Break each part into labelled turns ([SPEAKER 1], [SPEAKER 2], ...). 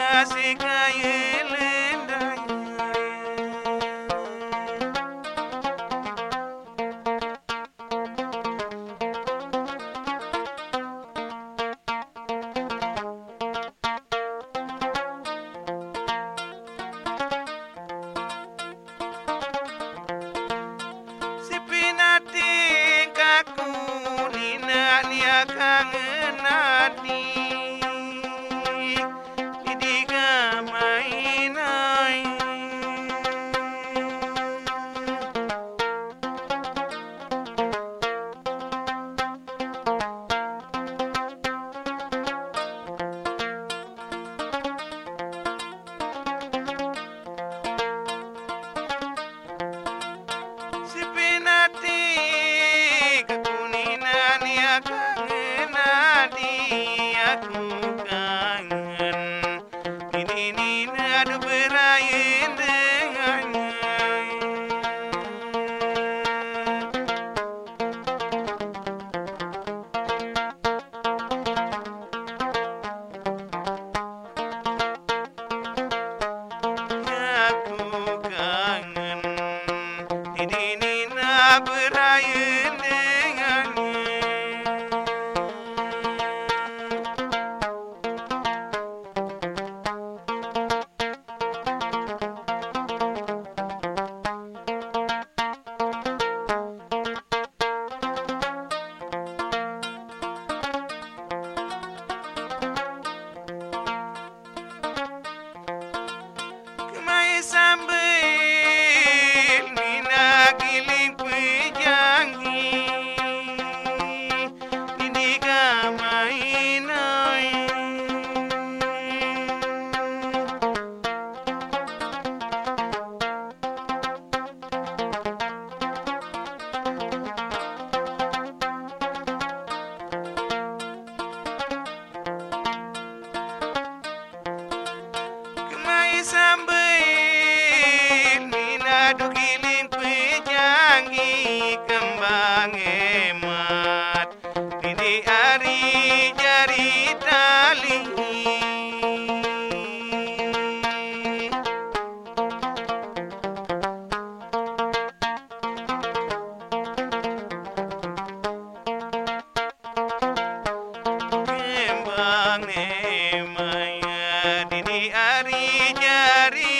[SPEAKER 1] Asigaye se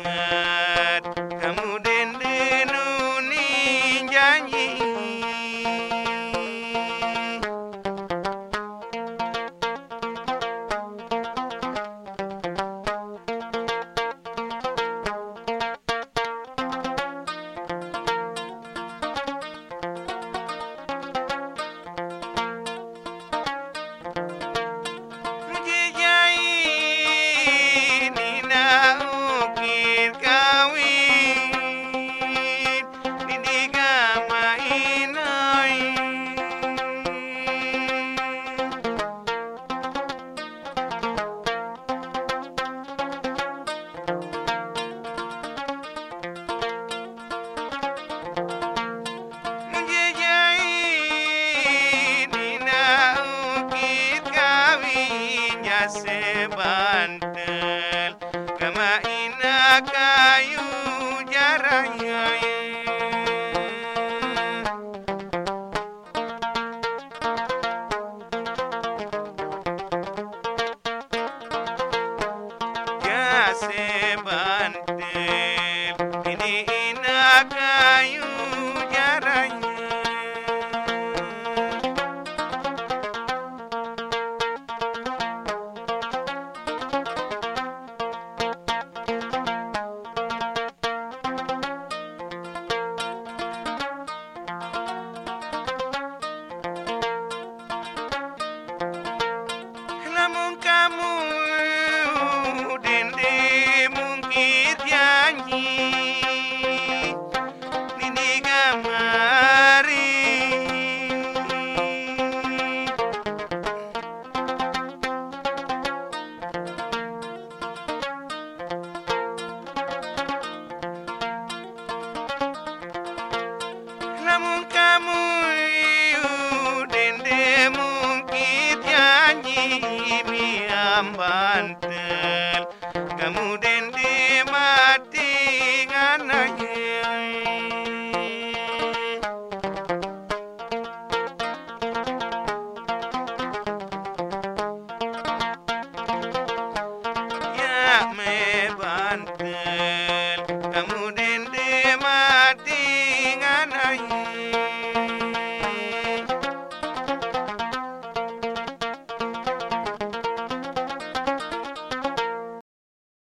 [SPEAKER 1] kayu jaraya Ya se